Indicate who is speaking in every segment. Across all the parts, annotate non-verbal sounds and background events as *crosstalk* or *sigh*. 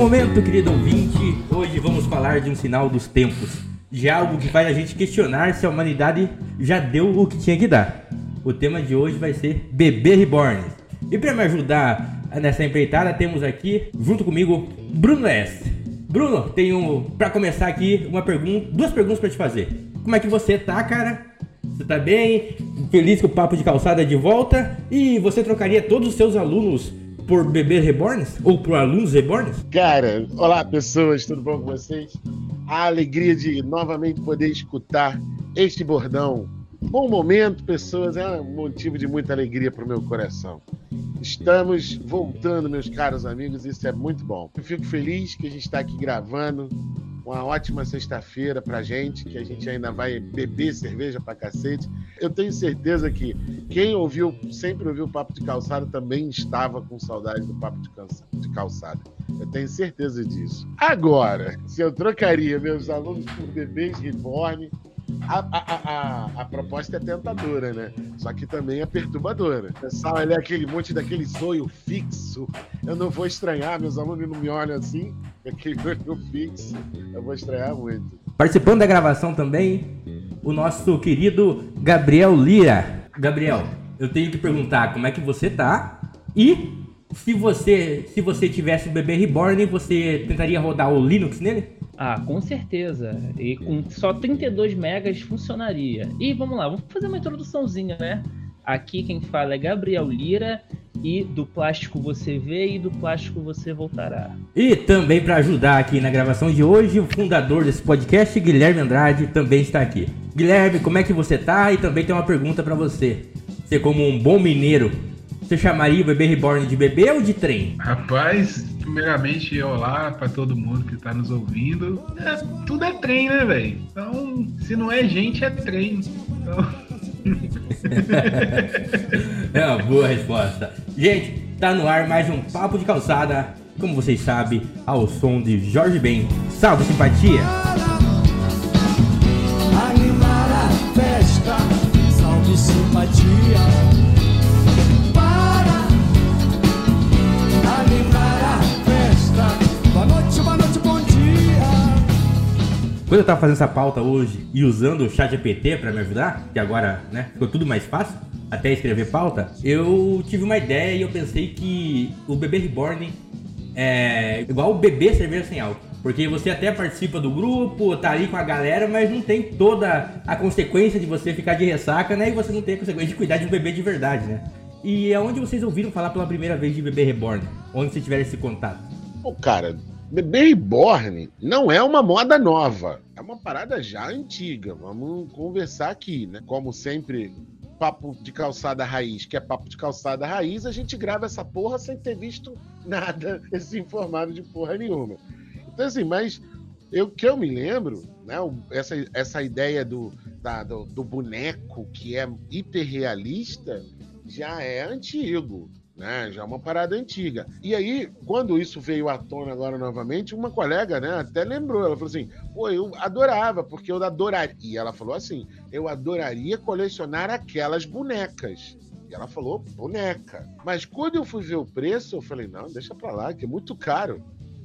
Speaker 1: momento, querido ouvinte. Hoje vamos falar de um sinal dos tempos. De algo que faz a gente questionar se a humanidade já deu o que tinha que dar. O tema de hoje vai ser Bebê Reborn. E para me ajudar nessa empreitada, temos aqui, junto comigo, Bruno S. Bruno, tenho, para começar aqui, uma pergunta, duas perguntas para te fazer. Como é que você tá, cara? Você tá bem? Feliz com o papo de calçada de volta? E você trocaria todos os seus alunos por bebês reborns? Ou por alunos reborns?
Speaker 2: Cara, olá pessoas, tudo bom com vocês? A alegria de novamente poder escutar este bordão. Bom momento, pessoas, é um motivo de muita alegria para o meu coração. Estamos voltando, meus caros amigos, isso é muito bom. Eu fico feliz que a gente está aqui gravando uma ótima sexta-feira pra gente, que a gente ainda vai beber cerveja pra cacete. Eu tenho certeza que quem ouviu, sempre ouviu o Papo de Calçada também estava com saudade do Papo de Calçada. Eu tenho certeza disso. Agora, se eu trocaria meus alunos por bebês reborn, a, a, a, a, proposta é tentadora, né? Só que também é perturbadora. Pensar, olha aquele monte daquele sonho fixo. Eu não vou estranhar, meus alunos não me olham assim, aquele sonho fixo. Eu vou estranhar muito.
Speaker 1: Participando da gravação também, o nosso querido Gabriel Lira. Gabriel, eu tenho que perguntar como é que você tá e se você se você tivesse o bebê reborn, você tentaria rodar o Linux nele?
Speaker 3: Ah, com certeza. E com só 32 megas funcionaria. E vamos lá, vamos fazer uma introduçãozinha, né? Aqui quem fala é Gabriel Lira e do plástico você vê e do plástico você voltará.
Speaker 1: E também para ajudar aqui na gravação de hoje, o fundador desse podcast, Guilherme Andrade, também está aqui. Guilherme, como é que você tá? E também tem uma pergunta para você. Você como um bom mineiro, você chamaria o bebê reborn de bebê ou de trem?
Speaker 4: Rapaz, primeiramente, olá para todo mundo que está nos ouvindo. É, tudo é trem, né, velho? Então, se não é gente, é trem. Então... *laughs*
Speaker 1: é uma boa resposta. Gente, tá no ar mais um Papo de Calçada, como vocês sabem, ao som de Jorge Ben. Salve, simpatia! Animar a festa, salve, simpatia! Quando eu tava fazendo essa pauta hoje e usando o chat GPT para me ajudar, que agora, né, ficou tudo mais fácil, até escrever pauta, eu tive uma ideia e eu pensei que o bebê reborn é igual o bebê cerveja sem álcool. Porque você até participa do grupo, tá ali com a galera, mas não tem toda a consequência de você ficar de ressaca, né? E você não tem a consequência de cuidar de um bebê de verdade, né? E é onde vocês ouviram falar pela primeira vez de bebê reborn? Onde vocês tiveram esse contato?
Speaker 2: Pô, cara, Bebê reborn não é uma moda nova, é uma parada já antiga. Vamos conversar aqui, né? Como sempre, papo de calçada raiz, que é papo de calçada raiz, a gente grava essa porra sem ter visto nada, *laughs* se informado de porra nenhuma. Então, assim, mas eu que eu me lembro, né? Essa, essa ideia do, da, do, do boneco que é hiperrealista já é antigo né? Já é uma parada antiga. E aí, quando isso veio à tona agora novamente, uma colega, né, até lembrou, ela falou assim: "Pô, eu adorava, porque eu adoraria". E ela falou assim: "Eu adoraria colecionar aquelas bonecas". E ela falou boneca. Mas quando eu fui ver o preço, eu falei: "Não, deixa para lá, que é muito caro".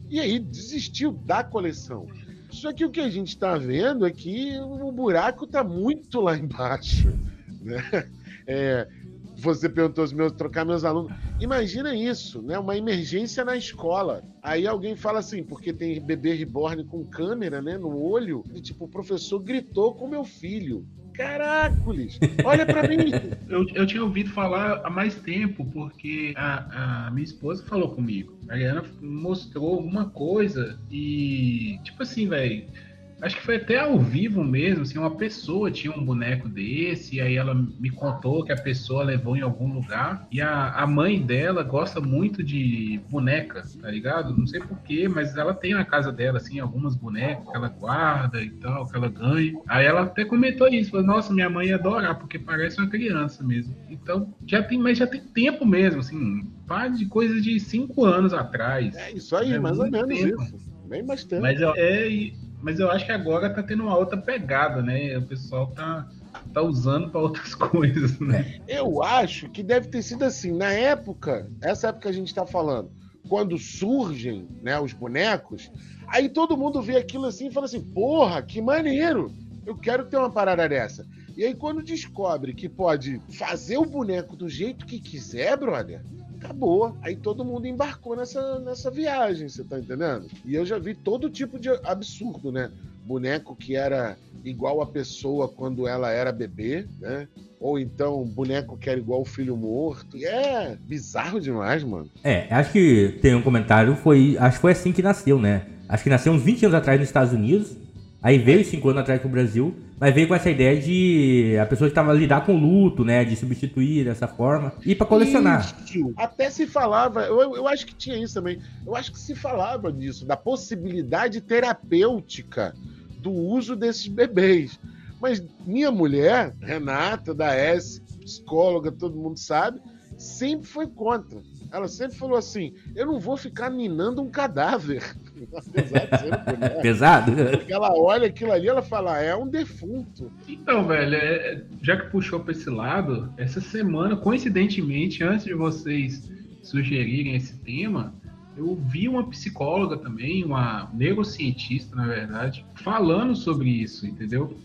Speaker 2: E aí desistiu da coleção. Só que o que a gente está vendo é que o buraco está muito lá embaixo. *laughs* Né? É, você perguntou os meus trocar meus alunos. Imagina isso, né? Uma emergência na escola. Aí alguém fala assim, porque tem bebê reborn com câmera, né, no olho, e tipo, o professor gritou com meu filho. Caracoles! Olha para mim! *laughs*
Speaker 4: Eu, eu tinha ouvido falar há mais tempo, porque a, a minha esposa falou comigo. A Ariana mostrou uma coisa e, tipo assim, velho Acho que foi até ao vivo mesmo, assim, uma pessoa tinha um boneco desse, e aí ela me contou que a pessoa levou em algum lugar, e a, a mãe dela gosta muito de boneca, tá ligado? Não sei porquê, mas ela tem na casa dela, assim, algumas bonecas que ela guarda e tal, que ela ganha. Aí ela até comentou isso, falou, nossa, minha mãe ia adorar, porque parece uma criança mesmo. Então, já tem, mas já tem tempo mesmo, assim, parte de coisas de cinco anos atrás.
Speaker 2: É isso aí, é mais ou menos tempo. isso. Bem bastante.
Speaker 4: Mas é, mas eu acho que agora tá tendo uma outra pegada, né? O pessoal tá, tá usando para outras *laughs* coisas, né?
Speaker 2: Eu acho que deve ter sido assim. Na época, essa época que a gente tá falando, quando surgem né, os bonecos, aí todo mundo vê aquilo assim e fala assim: porra, que maneiro! Eu quero ter uma parada dessa. E aí, quando descobre que pode fazer o boneco do jeito que quiser, brother, acabou. Aí todo mundo embarcou nessa, nessa viagem, você tá entendendo? E eu já vi todo tipo de absurdo, né? Boneco que era igual a pessoa quando ela era bebê, né? Ou então boneco que era igual o filho morto. E é bizarro demais, mano.
Speaker 1: É, acho que tem um comentário, foi. Acho que foi assim que nasceu, né? Acho que nasceu uns 20 anos atrás nos Estados Unidos. Aí veio cinco anos atrás pro Brasil, mas veio com essa ideia de a pessoa que tava lidar com o luto, né? De substituir dessa forma e para colecionar.
Speaker 2: Isso. Até se falava, eu, eu acho que tinha isso também. Eu acho que se falava disso, da possibilidade terapêutica do uso desses bebês. Mas minha mulher, Renata, da S, psicóloga, todo mundo sabe, sempre foi contra. Ela sempre falou assim: eu não vou ficar minando um cadáver. Mulher.
Speaker 1: Pesado?
Speaker 2: Porque ela olha aquilo ali ela fala: é um defunto.
Speaker 4: Então, velho, é- já que puxou pra esse lado, essa semana, coincidentemente, antes de vocês sugerirem esse tema, eu vi uma psicóloga também, uma neurocientista, na verdade, falando sobre isso, entendeu?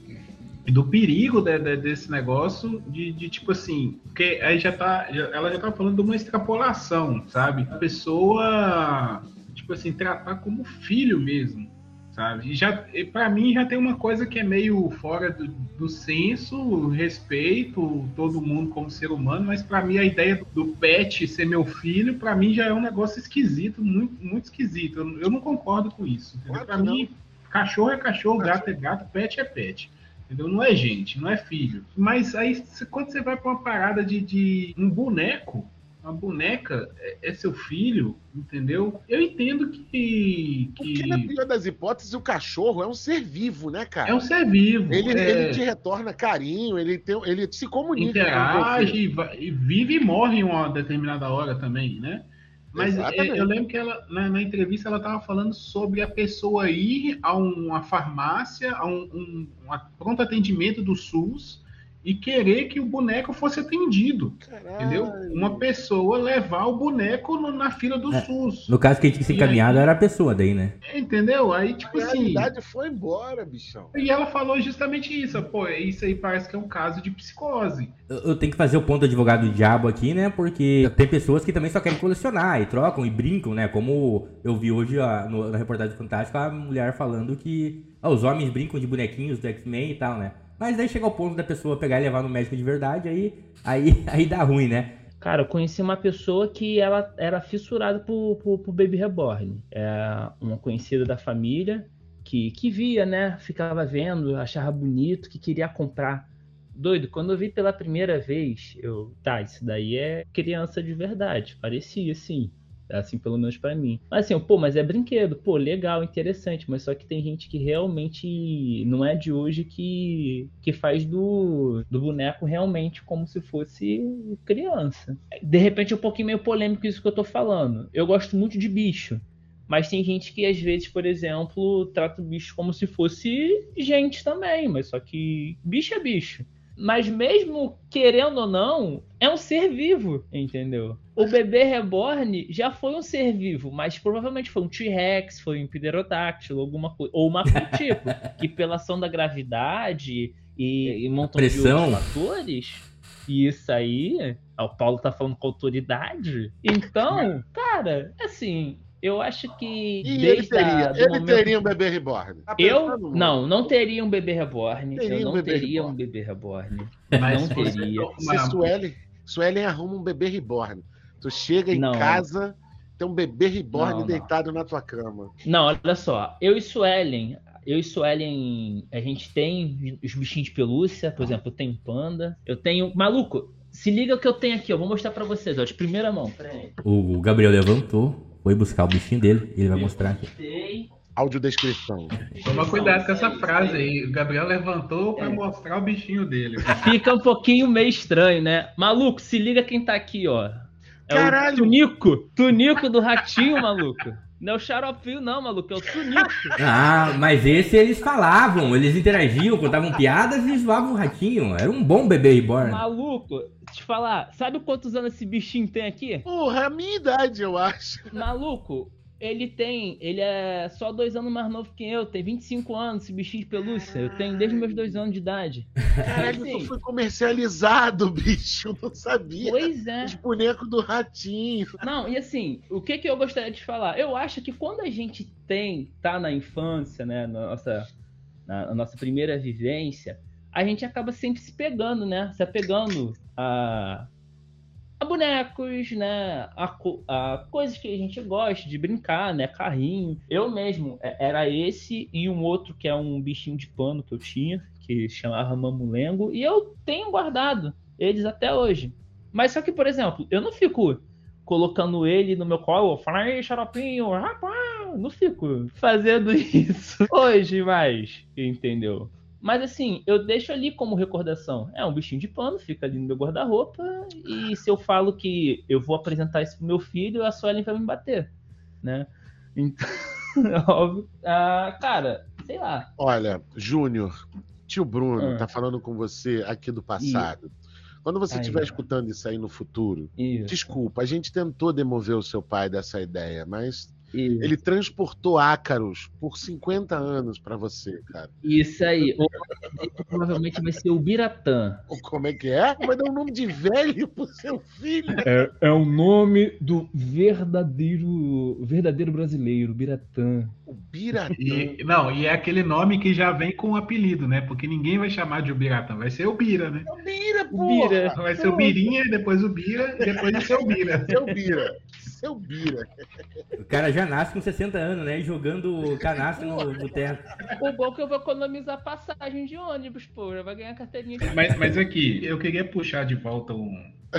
Speaker 4: E do perigo de- de- desse negócio de, de, tipo assim, porque aí já tá, já- ela já tá falando de uma extrapolação, sabe? A pessoa, tipo assim, tratar como filho mesmo, sabe? E já, pra mim já tem uma coisa que é meio fora do, do senso, respeito todo mundo como ser humano, mas pra mim a ideia do pet ser meu filho, pra mim já é um negócio esquisito, muito, muito esquisito. Eu, eu não concordo com isso.
Speaker 2: não.
Speaker 4: mim, cachorro é cachorro, gato é gato, pet é pet. Entendeu? Não é gente, não é filho. Mas aí, quando você vai pra uma parada de, de um boneco, uma boneca é, é seu filho, entendeu? Eu entendo que,
Speaker 2: Porque, na
Speaker 4: que
Speaker 2: pior das hipóteses, o cachorro é um ser vivo, né, cara?
Speaker 4: é um ser vivo.
Speaker 2: Ele,
Speaker 4: é,
Speaker 2: ele te retorna carinho, ele, tem, ele se comunica. com
Speaker 4: interage
Speaker 2: você.
Speaker 4: e, e vive e morre em uma determinada hora também, né? Mas é,
Speaker 2: Exatamente.
Speaker 4: eu lembro que ela, na, na entrevista ela estava falando sobre a pessoa ir a uma farmácia, a um, um, um pronto atendimento do SUS e querer que o boneco fosse atendido.
Speaker 2: Caralho.
Speaker 4: Entendeu? Uma pessoa levar o boneco no- na fila do
Speaker 1: É.
Speaker 4: SUS.
Speaker 1: No caso, quem tinha que ser encaminhado era a pessoa daí, né?
Speaker 4: Entendeu? Aí,
Speaker 2: A
Speaker 4: tipo assim.
Speaker 2: realidade foi embora, bichão.
Speaker 4: E ela falou justamente isso. Pô, isso aí parece que é um caso de psicose.
Speaker 1: Eu, eu tenho que fazer o ponto advogado do diabo aqui, né? Porque tem pessoas que também só querem colecionar e trocam e brincam, né? Como eu vi hoje ó, no- na reportagem fantástica a mulher falando que ó, os homens brincam de bonequinhos do X-Men e tal, né? Mas daí chega ao ponto da pessoa pegar e levar no médico de verdade, aí, aí, *laughs* aí dá ruim, né?
Speaker 3: Cara, eu conheci uma pessoa que ela era fissurada por, por Baby Reborn. É uma conhecida da família que, que via, né? Ficava vendo, achava bonito, que queria comprar. Doido, quando eu vi pela primeira vez, eu. Tá, isso daí é criança de verdade. Parecia, sim. Assim, pelo menos pra mim. Mas assim, pô, mas é brinquedo. Pô, legal, interessante. Mas só que tem gente que realmente não é de hoje que, que faz do, do boneco realmente como se fosse criança. De repente é um pouquinho meio polêmico isso que eu tô falando. Eu gosto muito de bicho. Mas tem gente que, às vezes, por exemplo, trata o bicho como se fosse gente também. Mas só que bicho é bicho. Mas mesmo querendo ou não, é um ser vivo, entendeu? O bebê reborn já foi um ser vivo, mas provavelmente foi um T-Rex, foi um Pterodáctilo, alguma coisa. Ou uma coisa tipo, *laughs* que pela ação da gravidade e, e um montão
Speaker 1: Pressão.
Speaker 3: de outros fatores, e isso aí, o Paulo tá falando com autoridade. *laughs* Então, cara, assim, eu acho que
Speaker 2: E ele teria, ele
Speaker 3: momento
Speaker 2: teria um bebê reborn. Tá
Speaker 3: eu
Speaker 2: muito.
Speaker 3: não, não teria um bebê reborn.
Speaker 2: Teria
Speaker 3: eu
Speaker 2: um
Speaker 3: não
Speaker 2: bebê
Speaker 3: teria
Speaker 2: reborn.
Speaker 3: um bebê reborn.
Speaker 4: Mas
Speaker 3: Não teria.
Speaker 2: Se Suelen, Suelen arruma um bebê reborn. Tu chega em
Speaker 3: Não.
Speaker 2: casa, tem um bebê reborn
Speaker 3: Não, não.
Speaker 2: deitado na tua cama.
Speaker 3: Não, olha só. Eu e Suelen, eu e Suelen, a gente tem os bichinhos de pelúcia, por exemplo, eu tenho panda. Eu tenho. Maluco, se liga o que eu tenho aqui, eu vou mostrar pra vocês, ó, de primeira mão.
Speaker 1: O Gabriel levantou, foi buscar o bichinho dele, ele vai mostrar aqui.
Speaker 2: Audiodescrição.
Speaker 4: Toma cuidado com essa frase aí. O Gabriel levantou pra mostrar o bichinho dele.
Speaker 3: Fica um pouquinho meio estranho, né? Maluco, se liga quem tá aqui, ó. É
Speaker 2: Caralho!
Speaker 3: o Tunico. Tunico do Ratinho, maluco. Não é o xaropinho, não, maluco, é o sunico. *laughs*
Speaker 1: Ah, mas esse eles falavam, eles interagiam, contavam piadas e zoavam o ratinho. Era um bom bebê reborn.
Speaker 3: Maluco, te falar, sabe quantos anos esse bichinho tem aqui?
Speaker 2: Porra, a minha idade, eu acho.
Speaker 3: Maluco, ele tem. Ele é só dois anos mais novo que eu, tem 25 anos, esse bichinho de pelúcia. Eu tenho desde meus dois anos de idade.
Speaker 2: Caralho,
Speaker 3: Assim,
Speaker 2: foi comercializado, *laughs* bicho. Eu não sabia.
Speaker 3: Pois é.
Speaker 2: Os bonecos do ratinho.
Speaker 3: Não, e assim, o que que eu gostaria de falar? Eu acho que quando a gente tem, tá na infância, né, na nossa, na nossa primeira vivência, a gente acaba sempre se pegando, né, se apegando a, a bonecos, né, a, a coisas que a gente gosta de brincar, né, carrinho. Eu mesmo, é- era esse e um outro que é um bichinho de pano que eu tinha, que chamava Mamulengo, e eu tenho guardado eles até hoje. Mas só que, por exemplo, eu não fico colocando ele no meu colo, falando, ei, xaropinho, rapaz, não fico fazendo *laughs* isso hoje mais, entendeu? Mas assim, eu deixo ali como recordação. É um bichinho de pano, fica ali no meu guarda-roupa, e se eu falo que eu vou apresentar isso pro meu filho, a Suelen vai me bater, né? Então, *laughs* óbvio. Ah, cara, sei lá.
Speaker 2: Olha, Júnior, tio Bruno
Speaker 3: Ah.
Speaker 2: tá falando com você aqui do passado. Quando você estiver escutando isso aí no futuro,
Speaker 3: Isso,
Speaker 2: desculpa, a gente tentou demover o seu pai dessa ideia, mas
Speaker 3: isso.
Speaker 2: ele transportou ácaros por 50 anos pra você, cara.
Speaker 3: Isso aí. Ou, provavelmente vai ser o Biratã.
Speaker 2: Como é que é? Vai dar um nome de velho pro seu filho.
Speaker 3: É, é o nome do verdadeiro verdadeiro brasileiro, Biratã.
Speaker 2: O Biratã.
Speaker 4: E, não, e é aquele nome que já vem com o apelido, né? Porque ninguém vai chamar de Ubiratã, vai ser o Bira, né?
Speaker 2: É o Bira,
Speaker 3: O. Bira.
Speaker 4: Vai ser o Birinha, depois o Bira, depois vai ser o Bira.
Speaker 2: Seu Bira. Seu Bira.
Speaker 1: O cara já nasce com 60 anos, né? Jogando canastra no, no teto.
Speaker 3: O bom é que eu vou economizar passagem de ônibus, pô. Já vai ganhar carteirinha de
Speaker 4: Mas, mas aqui, eu queria puxar de volta um,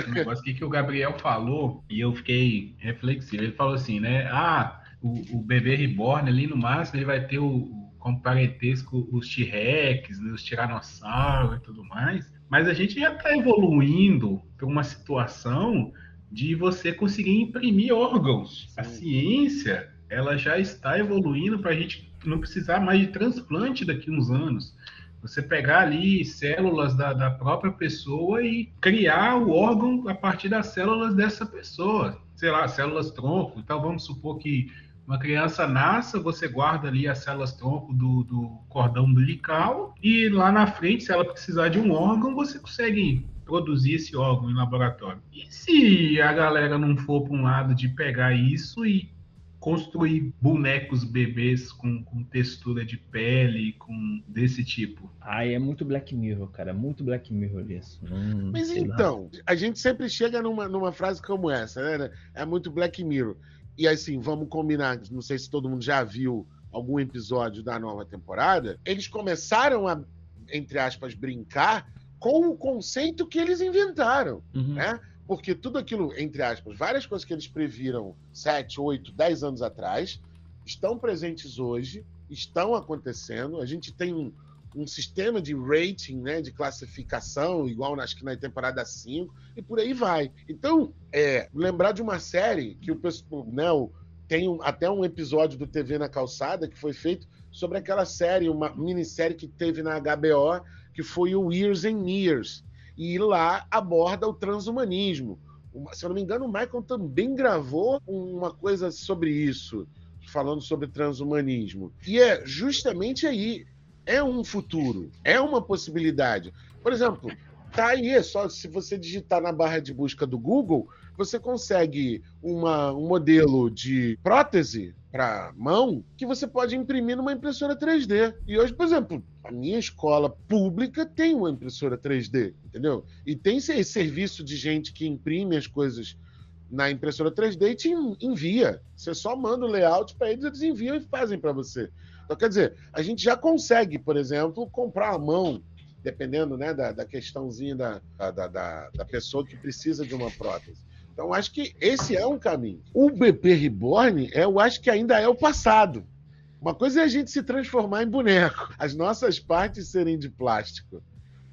Speaker 4: um negócio aqui que o Gabriel falou e eu fiquei reflexivo. Ele falou assim, né? Ah, o, o bebê reborn ali no máximo ele vai ter o, o- como parentesco os T-Rex, né, os tiranossauros e tudo mais. Mas a gente já está evoluindo para uma situação de você conseguir imprimir órgãos. A ciência ela já está evoluindo para a gente não precisar mais de transplante daqui a uns anos você pegar ali células da, da própria pessoa e criar o órgão a partir das células dessa pessoa. Sei lá, células tronco. Então vamos supor que uma criança nasça, você guarda ali as células tronco do, do cordão umbilical e lá na frente, se ela precisar de um órgão, você consegue produzir esse órgão em laboratório. E se a galera não for para um lado de pegar isso e construir bonecos bebês com, com textura de pele, com desse tipo.
Speaker 3: Ai, é muito Black Mirror, cara. Muito Black Mirror isso. Não,
Speaker 2: Mas
Speaker 3: sei lá.
Speaker 2: então, a gente sempre chega numa, numa frase como essa, né? É muito Black Mirror. E assim, vamos combinar, não sei se todo mundo já viu algum episódio da nova temporada. Eles começaram a, entre aspas, brincar com o conceito que eles inventaram,
Speaker 3: Uhum.
Speaker 2: né? Porque tudo aquilo, entre aspas, várias coisas que eles previram 7, 8, 10 anos atrás, estão presentes hoje, estão acontecendo. A gente tem um, um sistema de rating, né, de classificação, igual acho que na temporada 5, e por aí vai. Então, é, lembrar de uma série que o pessoal, né, tem um- até um episódio do TV na Calçada que foi feito sobre aquela série, uma minissérie que teve na HBO, que foi o Years and Years. E lá aborda o transhumanismo. Uma- Se eu não me engano, o Michael também gravou uma coisa sobre isso, falando sobre transhumanismo. E é justamente aí é um futuro, é uma possibilidade. Por exemplo, tá aí, é só se você digitar na barra de busca do Google, você consegue uma- um modelo de prótese para mão que você pode imprimir numa impressora 3D. E hoje, por exemplo, a minha escola pública tem uma impressora 3D, entendeu? E tem esse serviço de gente que imprime as coisas na impressora 3D e te en- envia. Você só manda o layout para eles, eles enviam e fazem para você. Então, quer dizer, a gente já consegue, por exemplo, comprar à mão, dependendo né, da, da questãozinha da, da, da, da pessoa que precisa de uma prótese. Então, acho que esse é um caminho. O BP Reborn, eu acho que ainda é o passado. Uma coisa é a gente se transformar em boneco, *laughs* as nossas partes serem de plástico.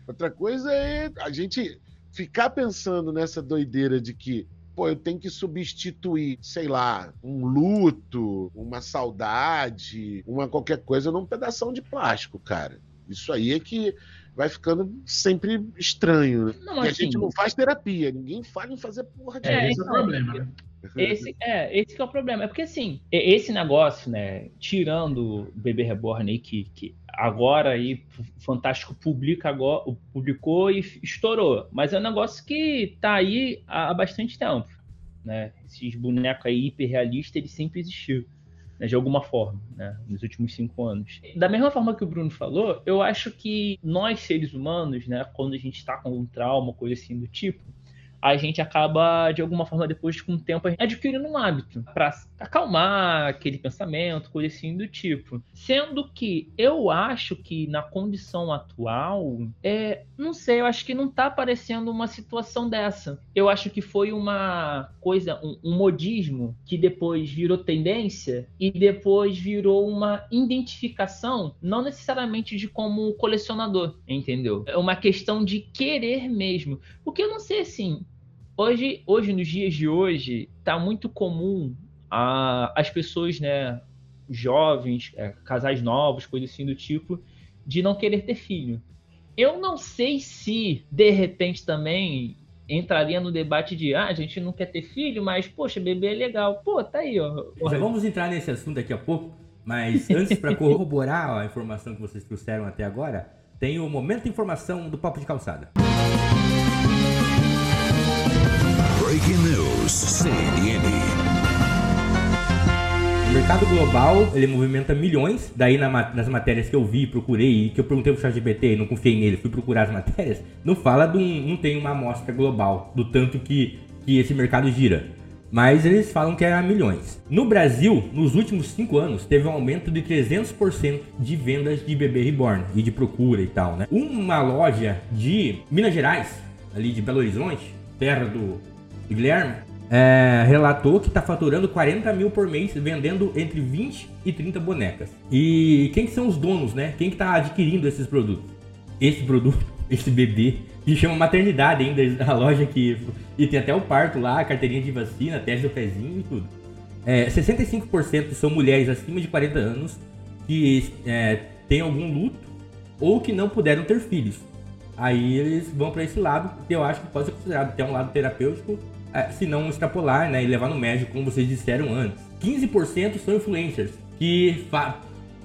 Speaker 2: Outra coisa é a gente ficar pensando nessa doideira de que pô, eu tenho que substituir, sei lá, um luto, uma saudade, uma qualquer coisa num pedaço de plástico, cara. Isso aí é que vai ficando sempre estranho. Né? Não, assim, a gente não faz terapia, ninguém fala em fazer porra de
Speaker 3: é, esse é o problema, né? *laughs* Esse, é, esse que é o problema. É porque, assim, esse negócio, né, tirando o Bebê Reborn aí, que, que agora aí o Fantástico publica agora, publicou e estourou. Mas é um negócio que tá aí há, há bastante tempo, né? Esses bonecos aí hiperrealistas, eles sempre existiram. Né, de alguma forma, né, nos últimos cinco anos. Da mesma forma que o Bruno falou, eu acho que nós, seres humanos, né, quando a gente está com um trauma, coisa assim do tipo, a gente acaba, de alguma forma, depois com o tempo, adquirindo um hábito para acalmar aquele pensamento, coisa assim do tipo. Sendo que eu acho que na condição atual, é, não sei, eu acho que não tá aparecendo uma situação dessa. Eu acho que foi uma coisa, um, um modismo que depois virou tendência e depois virou uma identificação, não necessariamente de como colecionador, entendeu? É uma questão de querer mesmo. Porque eu não sei assim, Hoje, hoje, nos dias de hoje, está muito comum a, as pessoas, né, jovens, é, casais novos, coisas assim do tipo, de não querer ter filho. Eu não sei se, de repente, também entraria no debate de ah, a gente não quer ter filho, mas, poxa, bebê é legal. Pô, tá aí, ó.
Speaker 1: Já vamos entrar nesse assunto daqui a pouco, mas antes, para *laughs* corroborar a informação que vocês trouxeram até agora, tem o momento de informação do Papo de Calçada. Breaking News, CNN. O mercado global, ele movimenta milhões, daí na, nas matérias que eu vi, procurei, que eu perguntei pro ChatGPT, não confiei nele, fui procurar as *laughs* matérias, não fala de um, não tem uma amostra global do tanto que, que esse mercado gira. Mas eles falam que era milhões. No Brasil, nos últimos 5 anos, teve um aumento de 300% de vendas de bebê reborn e de procura e tal, né? Uma loja de Minas Gerais, ali de Belo Horizonte, terra do Guilherme, é, relatou que está faturando 40 mil por mês vendendo entre 20 e 30 bonecas. E quem que são os donos, né? Quem que está adquirindo esses produtos? Esse produto, *laughs* esse bebê, que chama maternidade ainda, *laughs* a loja que... E tem até o parto lá, carteirinha de vacina, teste do pezinho e tudo. É, 65% são mulheres acima de 40 anos que é, têm algum luto ou que não puderam ter filhos. Aí eles vão para esse lado, que eu acho que pode ser considerado até um lado terapêutico se não extrapolar né, e levar no médico, como vocês disseram antes. 15% são influencers que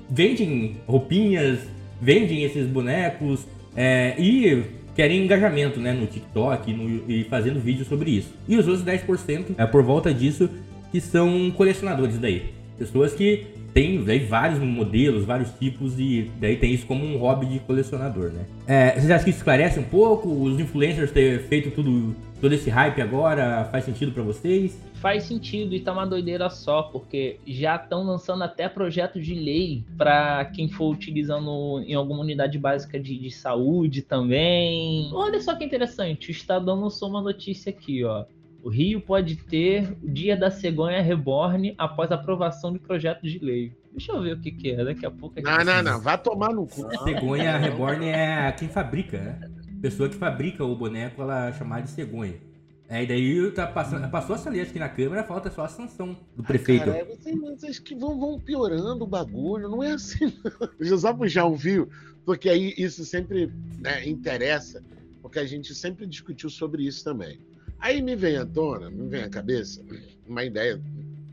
Speaker 1: vendem roupinhas, vendem esses bonecos é, e querem engajamento né, no TikTok no, e fazendo vídeos sobre isso. E os outros 10% é por volta disso que são colecionadores daí. Pessoas que têm daí, vários modelos, vários tipos e daí tem isso como um hobby de colecionador, né? É, vocês acham que isso esclarece um pouco? Os influencers ter feito tudo todo esse hype agora faz sentido para vocês?
Speaker 3: Faz sentido e tá uma doideira só, porque já estão lançando até projetos de lei para quem for utilizando em alguma unidade básica de, de, saúde também. Olha só que interessante, o Estadão lançou uma notícia aqui, ó. O Rio pode ter o Dia da Cegonha Reborn após aprovação de projeto de lei. Deixa eu ver o que, que é, daqui a pouco.
Speaker 2: Não, não, não, vai tomar no cu.
Speaker 1: A cegonha Reborn é quem fabrica, né? Pessoa que fabrica o boneco, ela é chamar de cegonha. É, e daí tá passando, passou essa lei aqui na Câmara, falta só a sanção do prefeito. Cara,
Speaker 2: vocês, vocês que vão, vão, piorando o bagulho, não é assim. *laughs* Não. Só puxar um fio, porque aí isso sempre né, interessa, porque a gente sempre discutiu sobre isso também. Aí me vem à tona, me vem à cabeça uma ideia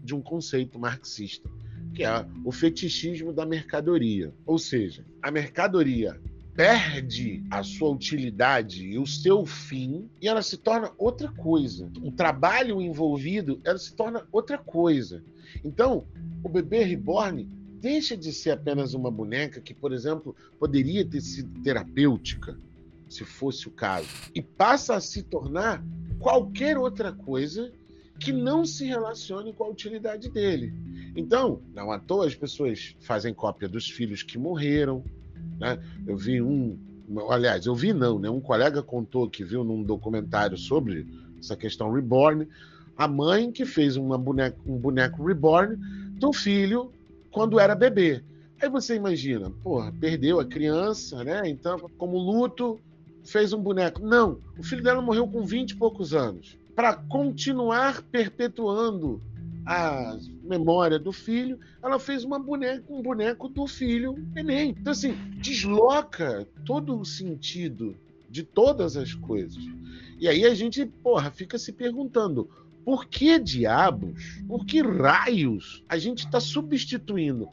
Speaker 2: de um conceito marxista, que é o fetichismo da mercadoria. Ou seja, a mercadoria perde a sua utilidade e o seu fim e ela se torna outra coisa. O trabalho envolvido, ela se torna outra coisa. Então, o bebê reborn deixa de ser apenas uma boneca que, por exemplo, poderia ter sido terapêutica, se fosse o caso, e passa a se tornar qualquer outra coisa que não se relacione com a utilidade dele. Então, não à toa as pessoas fazem cópia dos filhos que morreram, né? Eu vi um, aliás, eu vi não, né? Um colega contou que viu num documentário sobre essa questão reborn, a mãe que fez uma boneca, um boneco reborn do filho quando era bebê. Aí você imagina, porra, perdeu a criança, né? Então, como luto, fez um boneco. Não, o filho dela morreu com 20 e poucos anos. para continuar perpetuando a memória do filho, ela fez uma boneca, um boneco do filho neném. Então, assim, desloca todo o sentido de todas as coisas. E aí a gente, porra, fica se perguntando. Por que diabos, por que raios a gente está substituindo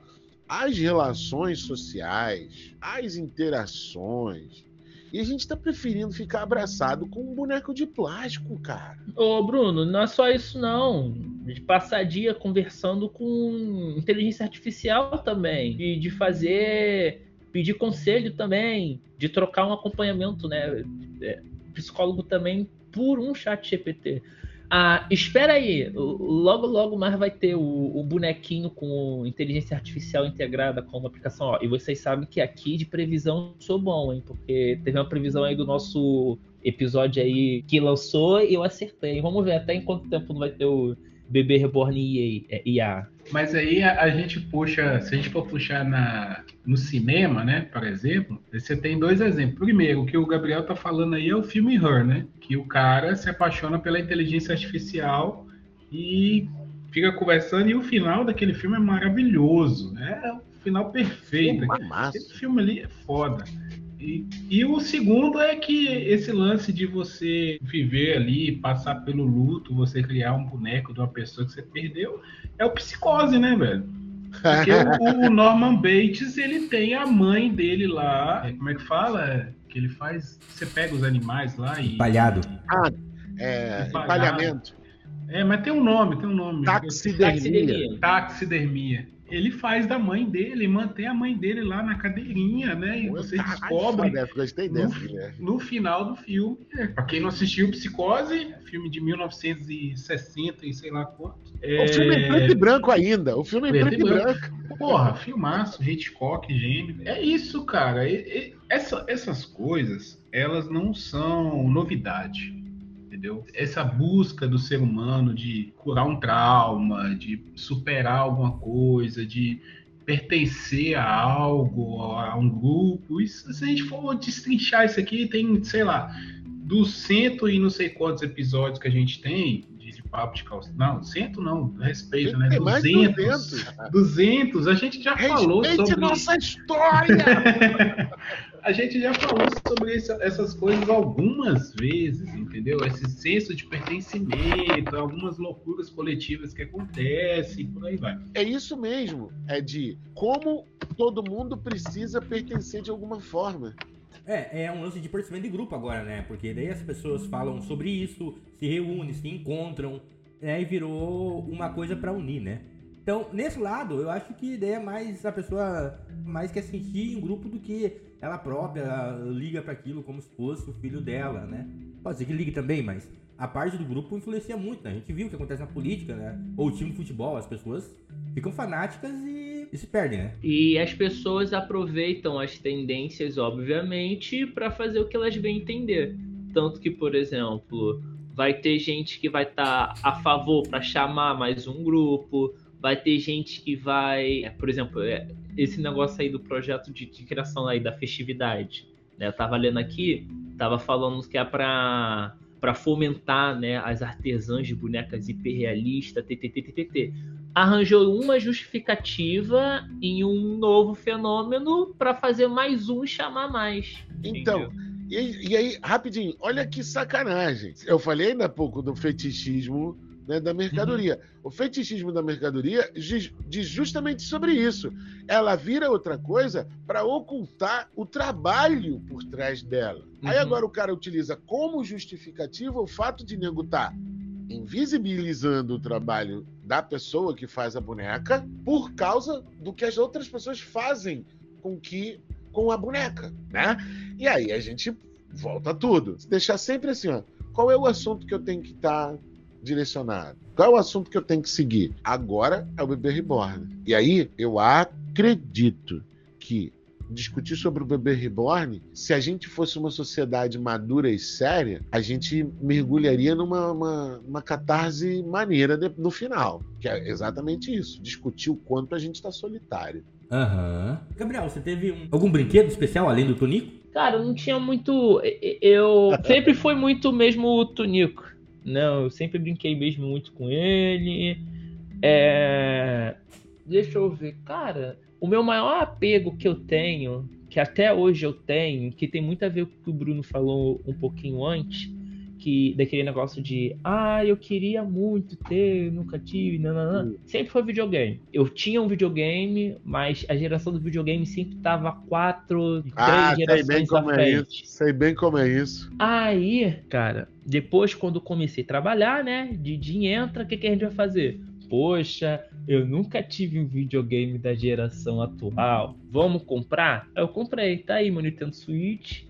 Speaker 2: as relações sociais, as interações, e a gente tá preferindo ficar abraçado com um boneco de plástico, cara.
Speaker 3: Ô, Bruno, não é só isso, não. De passar dia conversando com inteligência artificial também. De, de fazer. pedir conselho também. De trocar um acompanhamento, né? É, psicólogo também por um chat GPT. Ah, espera aí, logo logo mais vai ter o, o, bonequinho com inteligência artificial integrada com uma aplicação. Ó, e vocês sabem que aqui de previsão sou bom, hein? Porque teve uma previsão aí do nosso episódio aí que lançou e eu acertei. Vamos ver até em quanto tempo não vai ter o bebê reborn IA.
Speaker 4: Mas aí a, a, gente puxa, se a gente for puxar na, no cinema, né, por exemplo, você tem dois exemplos. Primeiro, o que o Gabriel tá falando aí é o filme Her, né? Que o cara se apaixona pela inteligência artificial e fica conversando e o final daquele filme é maravilhoso, né? É o final perfeito. Esse filme ali é foda. E, e, o segundo é que esse lance de você viver ali, passar pelo luto, você criar um boneco de uma pessoa que você perdeu, é o psicose, né, velho? Porque o, *laughs* o, Norman Bates, ele tem a mãe dele lá, é, como é que fala? Que ele faz, você pega os animais lá e...
Speaker 1: Empalhado.
Speaker 2: Ah, é, empalhamento.
Speaker 4: É, mas tem um nome, tem um nome.
Speaker 2: Taxidermia.
Speaker 4: Taxidermia ele faz da mãe dele, mantém a mãe dele lá na cadeirinha, né? E você descobre
Speaker 2: gostei dessa,
Speaker 4: no, no, final do filme. É, pra quem não assistiu Psicose, filme de 1960 e sei lá quanto.
Speaker 2: É... O filme é preto e branco ainda. O filme é preto, preto e branco. branco.
Speaker 4: Porra, filmaço, Hitchcock, gêmeo. É isso, cara. E, e, essa, essas coisas, elas não são novidade entendeu? Essa busca do ser humano de curar um trauma, de superar alguma coisa, de pertencer a algo, a um grupo. Isso, se a gente for destrinchar isso aqui, tem, sei lá, dos cento e não sei quantos episódios que a gente tem de, de papo de calça. Não, cento não, respeito, né? 200, 200. 200, a gente já Respeite falou sobre
Speaker 2: nossa história. *laughs*
Speaker 4: a gente já falou sobre essa, essas coisas algumas vezes, entendeu? Esse senso de pertencimento, algumas loucuras coletivas que acontecem, por aí vai.
Speaker 2: É isso mesmo, é de como todo mundo precisa pertencer de alguma forma.
Speaker 1: É, é um lance de pertencimento de grupo agora, né? Porque daí as pessoas falam sobre isso, se reúnem, se encontram, né? E virou uma coisa para unir, né? Então, nesse lado, eu acho que é mais a pessoa mais quer sentir em grupo do que ela própria liga para aquilo como se fosse o filho dela, né? Pode ser que ligue também, mas a parte do grupo influencia muito, né? A gente viu o que acontece na política, né? Ou o time de futebol, as pessoas ficam fanáticas e, e se perdem, né?
Speaker 3: E as pessoas aproveitam as tendências, obviamente, para fazer o que elas bem entender. Tanto que, por exemplo, vai ter gente que vai estar tá a favor para chamar mais um grupo, vai ter gente que vai, é, por exemplo, é, esse negócio aí do projeto de, de criação aí da festividade, né? Eu tava lendo aqui, tava falando que é para para fomentar, né, as artesãs de bonecas hiperrealistas, tttttt. Arranjou uma justificativa em um novo fenômeno para fazer mais um chamar mais.
Speaker 2: Então, e, e, aí, rapidinho, olha que sacanagem. Eu falei ainda há pouco do fetichismo né, da mercadoria. Uhum. O fetichismo da mercadoria diz, justamente sobre isso. Ela vira outra coisa para ocultar o trabalho por trás dela. Uhum. Aí agora o cara utiliza como justificativa o fato de nego estar tá invisibilizando o trabalho da pessoa que faz a boneca por causa do que as outras pessoas fazem com que com a boneca, né? E aí a gente volta tudo. Deixar sempre assim, ó. Qual é o assunto que eu tenho que estar tá direcionado. Qual é o assunto que eu tenho que seguir? Agora é o bebê reborn. E aí eu acredito que discutir sobre o bebê reborn, se a gente fosse uma sociedade madura e séria, a gente mergulharia numa uma, uma catarse maneira de, no final. Que é exatamente isso. Discutir o quanto a gente está solitário.
Speaker 1: Aham. Uhum. Gabriel, você teve um, algum brinquedo especial além do Tunico?
Speaker 3: Cara, não tinha muito. Eu sempre fui muito mesmo o Tunico. Não, eu sempre brinquei mesmo muito com ele. É... Deixa eu ver, cara, o meu maior apego que eu tenho, que até hoje eu tenho, que tem muito a ver com o que o Bruno falou um pouquinho antes, que daquele negócio de ah, eu queria muito ter, nunca tive, nananã. Sempre foi videogame. Eu tinha um videogame, mas a geração do videogame sempre tava quatro,
Speaker 2: ah, três gerações sei bem como É isso. Sei bem como é isso.
Speaker 3: Aí, cara, depois quando comecei a trabalhar, né, de dinheiro entra, o que, que a gente vai fazer? Poxa, eu nunca tive um videogame da geração atual. Vamos comprar? Eu comprei, tá aí meu Nintendo Switch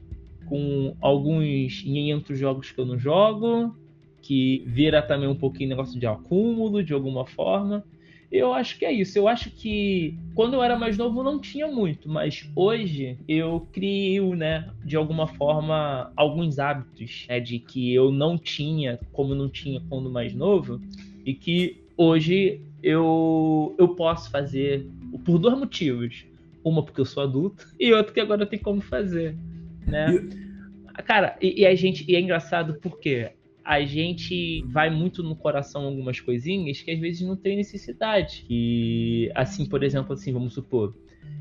Speaker 3: com alguns 500 jogos que eu não jogo, que vira também um pouquinho negócio de acúmulo de alguma forma. Eu acho que é isso. Eu acho que quando eu era mais novo não tinha muito, mas hoje eu crio, né, de alguma forma, alguns hábitos né, de que eu não tinha, como não tinha quando mais novo, e que hoje eu, eu posso fazer por dois motivos. Uma porque eu sou adulto *laughs* e outra que agora tem como fazer né? E... Cara, e, e, a gente. E é engraçado porque a gente vai muito no coração algumas coisinhas que às vezes não tem necessidade. E assim, por exemplo, assim, vamos supor,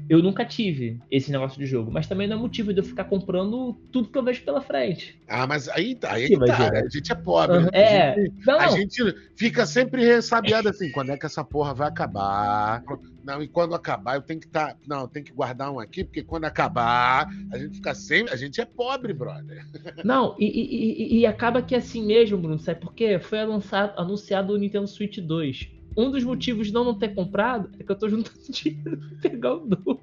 Speaker 3: eu nunca tive esse negócio de jogo, mas também não é motivo de eu ficar comprando tudo que eu vejo pela frente.
Speaker 2: Ah, mas aí, tá, aí que tá, a gente é pobre. Uhum.
Speaker 3: É,
Speaker 2: a, gente, a gente fica sempre ressabiado assim, quando é que essa porra vai acabar? Não, e quando acabar eu tenho que estar, tá, não, eu tenho que guardar um aqui, porque quando acabar, a gente fica sempre, a gente é pobre, brother. *laughs*
Speaker 3: Não, e, e, e, e acaba que é assim mesmo, Bruno, sabe por quê? Foi anunciado, anunciado o Nintendo Switch 2 um dos motivos de não, não ter comprado é que eu tô juntando *laughs* dinheiro pra pegar o 2.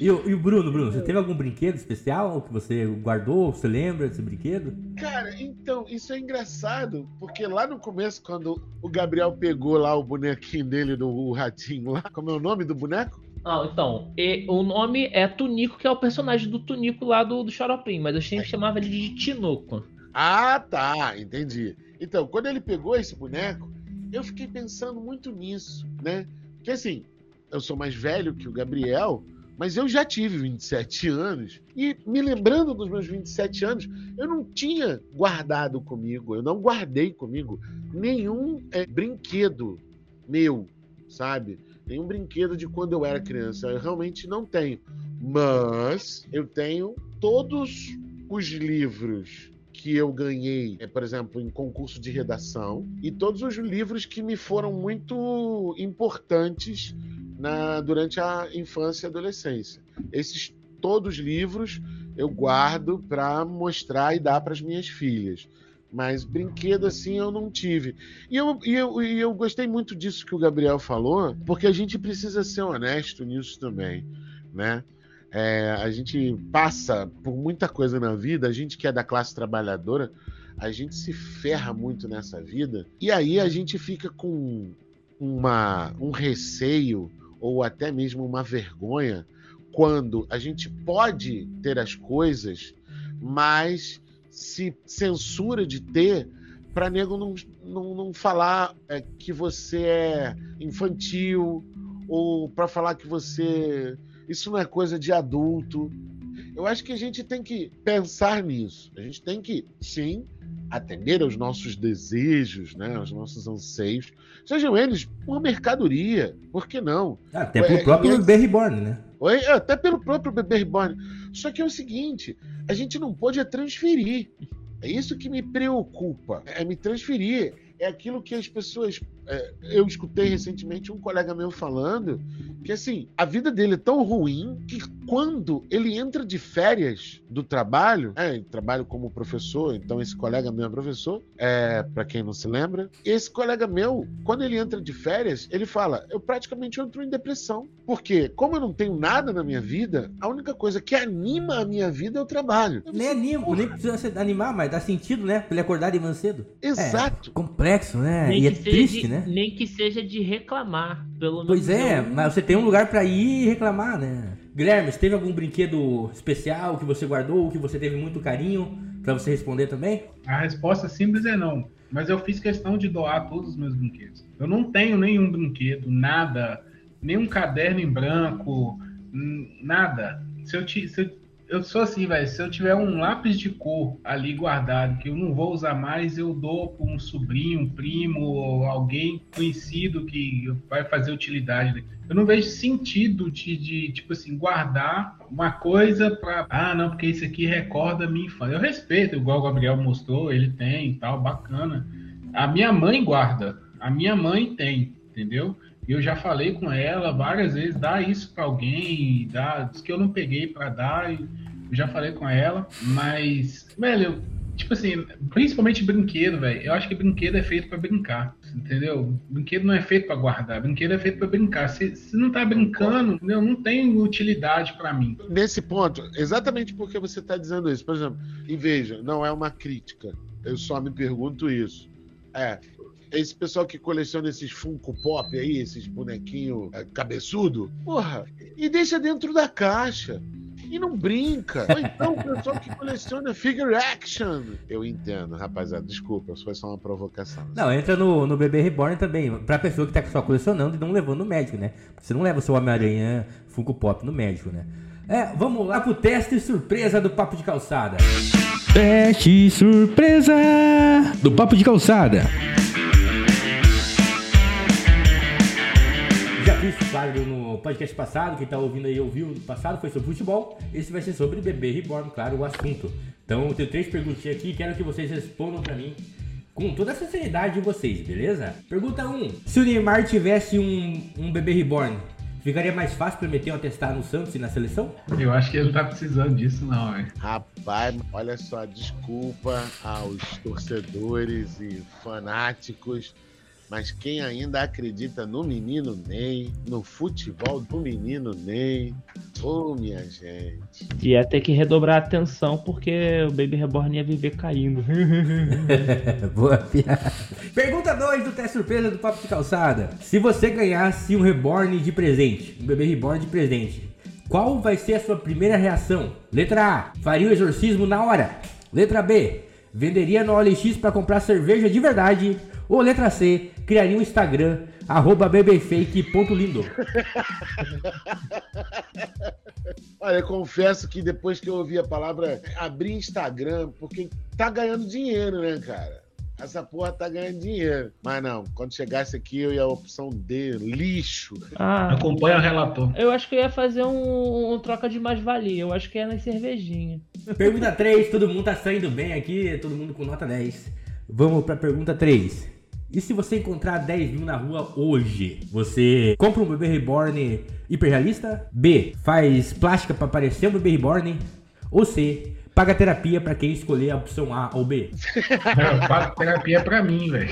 Speaker 1: e, o, e o Bruno, Bruno, você teve algum brinquedo especial que você guardou? Você lembra desse brinquedo?
Speaker 2: Cara, então, isso é engraçado, porque lá no começo, quando o Gabriel pegou lá o bonequinho dele, do ratinho lá, como é o nome do boneco?
Speaker 3: Ah, então, e, o nome é Tunico, que é o personagem do Tunico lá do, do Xaropim, mas eu sempre chamava ele de Tinoco.
Speaker 2: Ah, tá, entendi. Então, quando ele pegou esse boneco, eu fiquei pensando muito nisso, né? Porque assim, eu sou mais velho que o Gabriel, mas eu já tive 27 anos e me lembrando dos meus 27 anos, eu não tinha guardado comigo, eu não guardei comigo nenhum é, brinquedo meu, sabe? Nenhum brinquedo de quando eu era criança. Eu realmente não tenho. Mas eu tenho todos os livros que eu ganhei, é, por exemplo, em concurso de redação, e todos os livros que me foram muito importantes na, durante a infância e adolescência. Esses todos os livros eu guardo para mostrar e dar para as minhas filhas. Mas brinquedo assim eu não tive. E eu, e, eu, e eu gostei muito disso que o Gabriel falou, porque a gente precisa ser honesto nisso também, né? É, a gente passa por muita coisa na vida, a gente que é da classe trabalhadora, a gente se ferra muito nessa vida, e aí a gente fica com uma, um receio ou até mesmo uma vergonha quando a gente pode ter as coisas, mas se censura de ter para nego não, não, não falar é, que você é infantil ou para falar que você isso não é coisa de adulto. Eu acho que a gente tem que pensar nisso. A gente tem que, sim, atender aos nossos desejos, né, aos nossos anseios, sejam eles uma mercadoria, por que não?
Speaker 1: Até pelo é, próprio é, bebê reborn, né?
Speaker 2: É, até pelo próprio bebê reborn. Só que é o seguinte, a gente não pode transferir. É isso que me preocupa, é me transferir. É aquilo que as pessoas é, eu escutei recentemente um colega meu falando que assim a vida dele é tão ruim que quando ele entra de férias do trabalho, é, trabalho como professor, então esse colega meu é professor, é, para quem não se lembra, esse colega meu, quando ele entra de férias, ele fala: eu praticamente entro em depressão, porque como eu não tenho nada na minha vida, a única coisa que anima a minha vida é o trabalho.
Speaker 1: Nem anima, nem precisa animar, mas dá sentido, né? Pra ele acordar de mancedo.
Speaker 2: Exato.
Speaker 1: É, complexo, né? Nem e é triste,
Speaker 3: de,
Speaker 1: né?
Speaker 3: Nem que seja de reclamar, pelo menos.
Speaker 1: Pois é, mas você tem um lugar para ir e reclamar, né? Guilherme, você teve algum brinquedo especial que você guardou, que você teve muito carinho para você responder também?
Speaker 4: A resposta simples é não. Mas eu fiz questão de doar todos os meus brinquedos. Eu não tenho nenhum brinquedo, nada, nenhum caderno em branco, nada. Se eu, te, se eu eu sou assim, velho. Se eu tiver um lápis de cor ali guardado que eu não vou usar mais, eu dou para um sobrinho, um primo ou alguém conhecido que vai fazer utilidade. Eu não vejo sentido de, de tipo assim, guardar uma coisa para. Ah, não, porque isso aqui recorda a minha infância. Eu respeito, igual o Gabriel mostrou, ele tem e tal, bacana. A minha mãe guarda. A minha mãe tem, entendeu? Eu já falei com ela várias vezes, dá isso para alguém, dá, diz que eu não peguei para dar, eu já falei com ela, mas, velho, tipo assim, principalmente brinquedo, velho. Eu acho que brinquedo é feito para brincar, entendeu? Brinquedo não é feito para guardar, brinquedo é feito para brincar. Se, se não tá brincando, entendeu? não tem utilidade para mim.
Speaker 2: Nesse ponto, exatamente porque você está dizendo isso, por exemplo, e veja, não é uma crítica. Eu só me pergunto isso. É, esse pessoal que coleciona esses Funko Pop aí, esses bonequinhos é, cabeçudo, porra, e deixa dentro da caixa. E não brinca. Ou então o pessoal que coleciona figure action. Eu entendo, rapaziada. Desculpa, foi só uma provocação.
Speaker 1: Não, entra no, no Bebê Reborn também. Pra pessoa que tá só colecionando e não levando no médico, né? Você não leva o seu Homem-Aranha Funko Pop no médico, né? É, vamos lá pro teste surpresa do Papo de Calçada. Teste surpresa do Papo de Calçada. Fiz claro no podcast passado, quem tá ouvindo aí ouviu no passado, foi sobre futebol. Esse vai ser sobre bebê reborn, claro, o assunto. Então eu tenho três perguntinhas aqui, quero que vocês respondam pra mim com toda a sinceridade de vocês, beleza? Pergunta 1. Se o Neymar tivesse um, um bebê reborn, ficaria mais fácil pra meter um atestado no Santos e na seleção?
Speaker 4: Eu acho que ele não tá precisando disso, não, velho.
Speaker 2: Rapaz, olha só, desculpa aos torcedores e fanáticos mas quem ainda acredita no menino Ney, no futebol do menino Ney, ô oh, minha gente.
Speaker 3: Ia ter que redobrar a atenção porque o Baby Reborn ia viver caindo. *laughs*
Speaker 1: Boa piada. Pergunta 2 do teste surpresa do Papo de Calçada. Se você ganhasse um Reborn de presente, um bebê Reborn de presente, qual vai ser a sua primeira reação? Letra A, faria o exorcismo na hora. Letra B, venderia no OLX para comprar cerveja de verdade. Ou letra C, criaria um Instagram, arroba bebefake.lindo. *laughs*
Speaker 2: Olha, eu confesso que depois que eu ouvi a palavra abrir Instagram, porque tá ganhando dinheiro, né, cara? Essa porra tá ganhando dinheiro. Mas não, quando chegasse aqui eu ia a opção D, lixo.
Speaker 4: Ah, Acompanha o relator.
Speaker 3: Eu acho que eu ia fazer um, um troca de mais-valia. Eu acho que é nas cervejinhas.
Speaker 1: Pergunta 3, todo mundo tá saindo bem aqui, todo mundo com nota 10. Vamos pra pergunta 3. E se você encontrar 10 mil na rua hoje, você compra um bebê reborn hiperrealista? B. Faz plástica para parecer um bebê reborn? Ou C. Paga terapia para quem escolher a opção A ou B? *laughs*
Speaker 4: Eu pago terapia para mim, velho.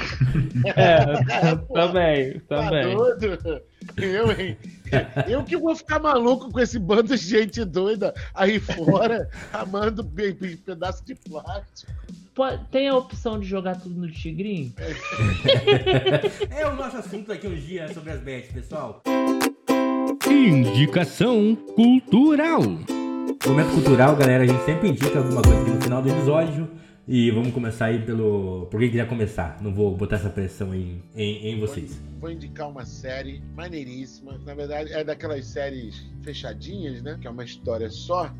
Speaker 3: É, também, também.
Speaker 2: Tá eu, hein? *laughs* Eu que vou ficar maluco com esse bando de gente doida aí fora, *laughs* amando pedaço de plástico.
Speaker 3: Tem a opção de jogar tudo no Tigrinho?
Speaker 1: é *laughs* o nosso assunto aqui hoje dia sobre as bets, pessoal. Indicação cultural. Momento cultural, galera, a gente sempre indica alguma coisa aqui no final do episódio. E vamos começar aí pelo. Por quem quiser começar? Não vou botar essa pressão em, em, em vocês.
Speaker 2: Vou, vou, indicar uma série maneiríssima. Na verdade, é daquelas séries fechadinhas, né? Que é uma história só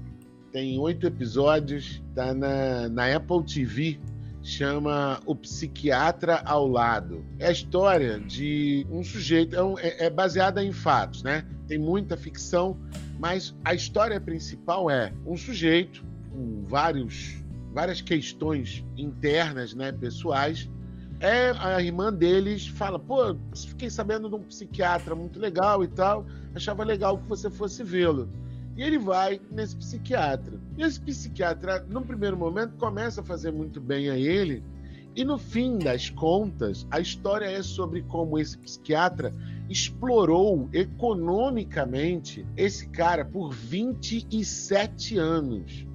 Speaker 2: tem oito episódios, tá na, na Apple TV, chama O Psiquiatra ao Lado. É a história de um sujeito, é, é, é baseada em fatos, né? Tem muita ficção, mas a história principal é um sujeito com vários, várias questões internas, né, pessoais. É a irmã deles fala, pô, fiquei sabendo de um psiquiatra muito legal e tal, achava legal que você fosse vê-lo. E ele vai nesse psiquiatra. E esse psiquiatra, no primeiro momento, começa a fazer muito bem a ele. E no fim das contas, a história é sobre como esse psiquiatra explorou economicamente esse cara por 27 anos,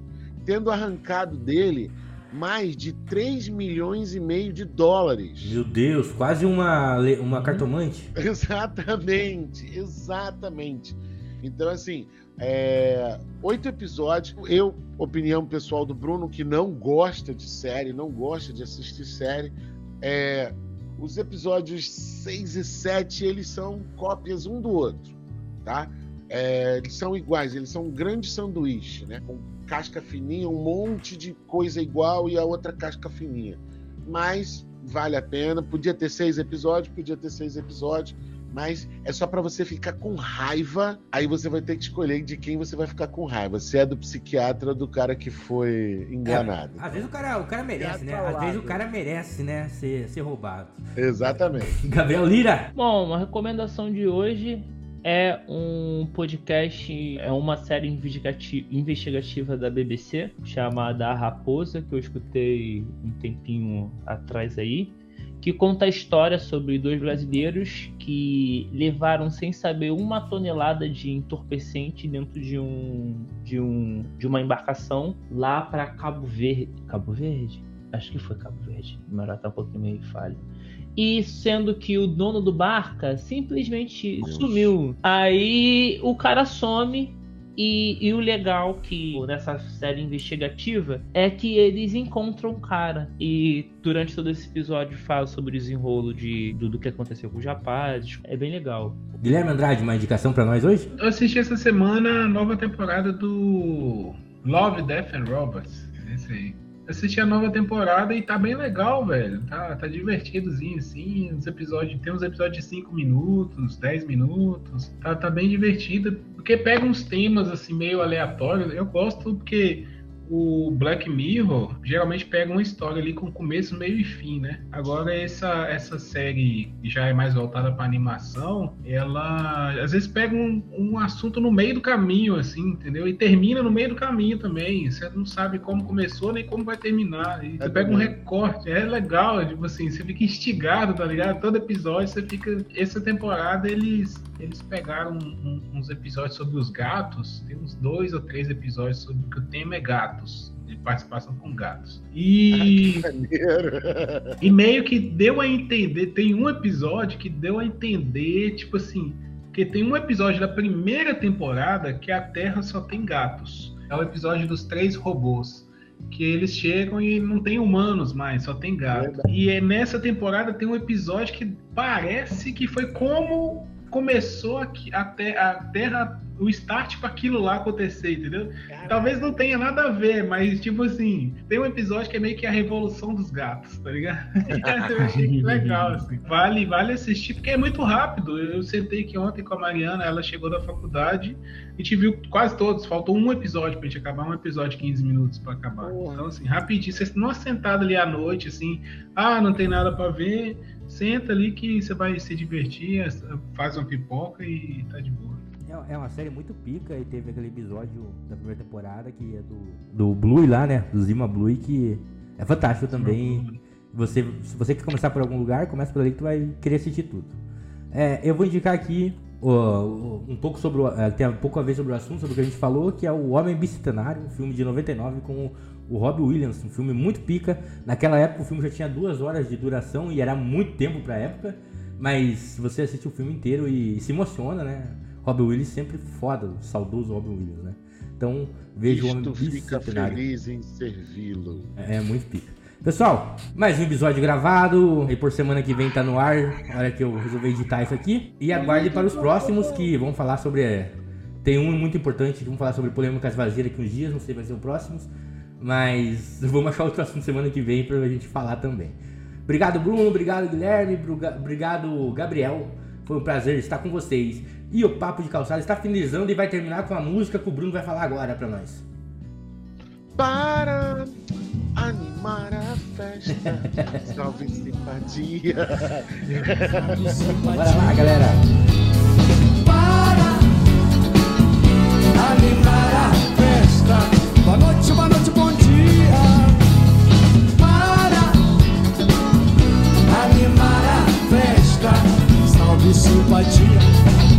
Speaker 2: tendo arrancado dele mais de 3 milhões e meio de dólares.
Speaker 1: Meu Deus, quase uma, uma cartomante. *laughs*
Speaker 2: Exatamente, exatamente. Então, assim, é, oito episódios. Eu, opinião pessoal do Bruno, que não gosta de série, não gosta de assistir série. É, os episódios 6 e 7, eles são cópias um do outro, tá? é, eles são iguais, eles são um grande sanduíche, né? Com casca fininha, um monte de coisa igual e a outra casca fininha. Mas vale a pena. Podia ter seis episódios, podia ter seis episódios mas é só para você ficar com raiva. Aí você vai ter que escolher de quem você vai ficar com raiva. Se é do psiquiatra ou do cara que foi enganado.
Speaker 1: É, às vezes o cara, o cara merece, né? Às vezes o cara merece, né? Ser, ser roubado.
Speaker 2: Exatamente. *laughs*
Speaker 1: Gabriel Lira.
Speaker 3: Bom, a recomendação de hoje é um podcast, é uma série investigativa da BBC chamada A Raposa, que eu escutei um tempinho atrás aí que conta a história sobre dois brasileiros que levaram sem saber uma tonelada de entorpecente dentro de um de um de uma embarcação lá para Cabo Verde, Cabo Verde, acho que foi Cabo Verde, mas tá um pouquinho meio falho. E sendo que o dono do barca simplesmente Deus. sumiu. Aí o cara some e, e, o legal que nessa série investigativa é que eles encontram o cara. E durante todo esse episódio fala sobre o desenrolo de, do, do que aconteceu com os rapazes. É bem legal.
Speaker 1: Guilherme Andrade, uma indicação para nós hoje?
Speaker 4: Eu assisti essa semana a nova temporada do Love, Death and Robots. Esse aí assisti a nova temporada e tá bem legal, velho. Tá, tá divertidozinho, assim. Os episódios, tem uns episódios de 5 minutos, 10 minutos. Tá, tá bem divertido. Porque pega uns temas, assim, meio aleatórios. Eu gosto porque o Black Mirror geralmente pega uma história ali com começo, meio e fim, né? Agora essa essa série que já é mais voltada para animação, ela às vezes pega um, um, assunto no meio do caminho, assim, entendeu? E termina no meio do caminho também. Você não sabe como começou nem como vai terminar. E você é pega um recorte, é legal, tipo assim, você fica instigado, tá ligado? Todo episódio você fica. Essa temporada eles eles pegaram um, uns episódios sobre os gatos, tem uns dois ou três episódios sobre que o tema é gatos, de participação com gatos. E e meio que deu a entender, tem um episódio que deu a entender, tipo assim, que tem um episódio da primeira temporada que a Terra só tem gatos. É o episódio dos três robôs que eles chegam e não tem humanos mais, só tem gato. E é nessa temporada tem um episódio que parece que foi como começou aqui, a, te, a Terra, o start para aquilo lá acontecer, entendeu? Caramba. Talvez não tenha nada a ver, mas tipo assim, tem um episódio que é meio que a revolução dos gatos, tá ligado? *laughs* eu achei *laughs* legal, assim. Vale, vale assistir, porque é muito rápido. Eu sentei aqui ontem com a Mariana, ela chegou da faculdade, a gente viu quase todos, faltou um episódio pra gente acabar, um episódio de 15 minutos para acabar. Porra. Então, assim, rapidinho, você não sentada ali à noite, assim, ah, não tem nada para ver senta ali que você vai se divertir, faz uma pipoca e tá de boa.
Speaker 1: É, é uma série muito pica e teve aquele episódio da primeira temporada que é do, do Blue lá, né? Do Zima Blue, que é fantástico também. Você, se você quer começar por algum lugar, começa por ali que tu vai querer assistir tudo. É, eu vou indicar aqui uh, um pouco sobre o, uh, tem um pouco a ver sobre o assunto, sobre o que a gente falou, que é o Homem Bicentenário, um filme de 99 com o Robbie Williams, um filme muito pica. Naquela época o filme já tinha duas horas de duração e era muito tempo pra época. Mas você assiste o filme inteiro e se emociona, né? Robbie Williams sempre foda, o saudoso Robbie Williams, né? Então veja o homem
Speaker 2: fica feliz em servi-lo.
Speaker 1: É, é muito pica. Pessoal, mais um episódio gravado. E por semana que vem tá no ar. Hora que eu resolvi editar isso aqui. E aguarde para os próximos que vão falar sobre. É, tem um muito importante que vamos falar sobre polêmicas vazias daqui uns dias. Não sei se vai ser o próximo. Mas vamos achar outro assunto semana que vem pra gente falar também. Obrigado, Bruno. Obrigado, Guilherme. Obrigado, Gabriel. Foi um prazer estar com vocês. E o Papo de Calçada está finalizando e vai terminar com a música que o Bruno vai falar agora pra nós.
Speaker 2: Para animar a festa, *laughs* salve simpatia.
Speaker 1: Bora lá, galera.
Speaker 5: Para animar a festa. Salve simpatia.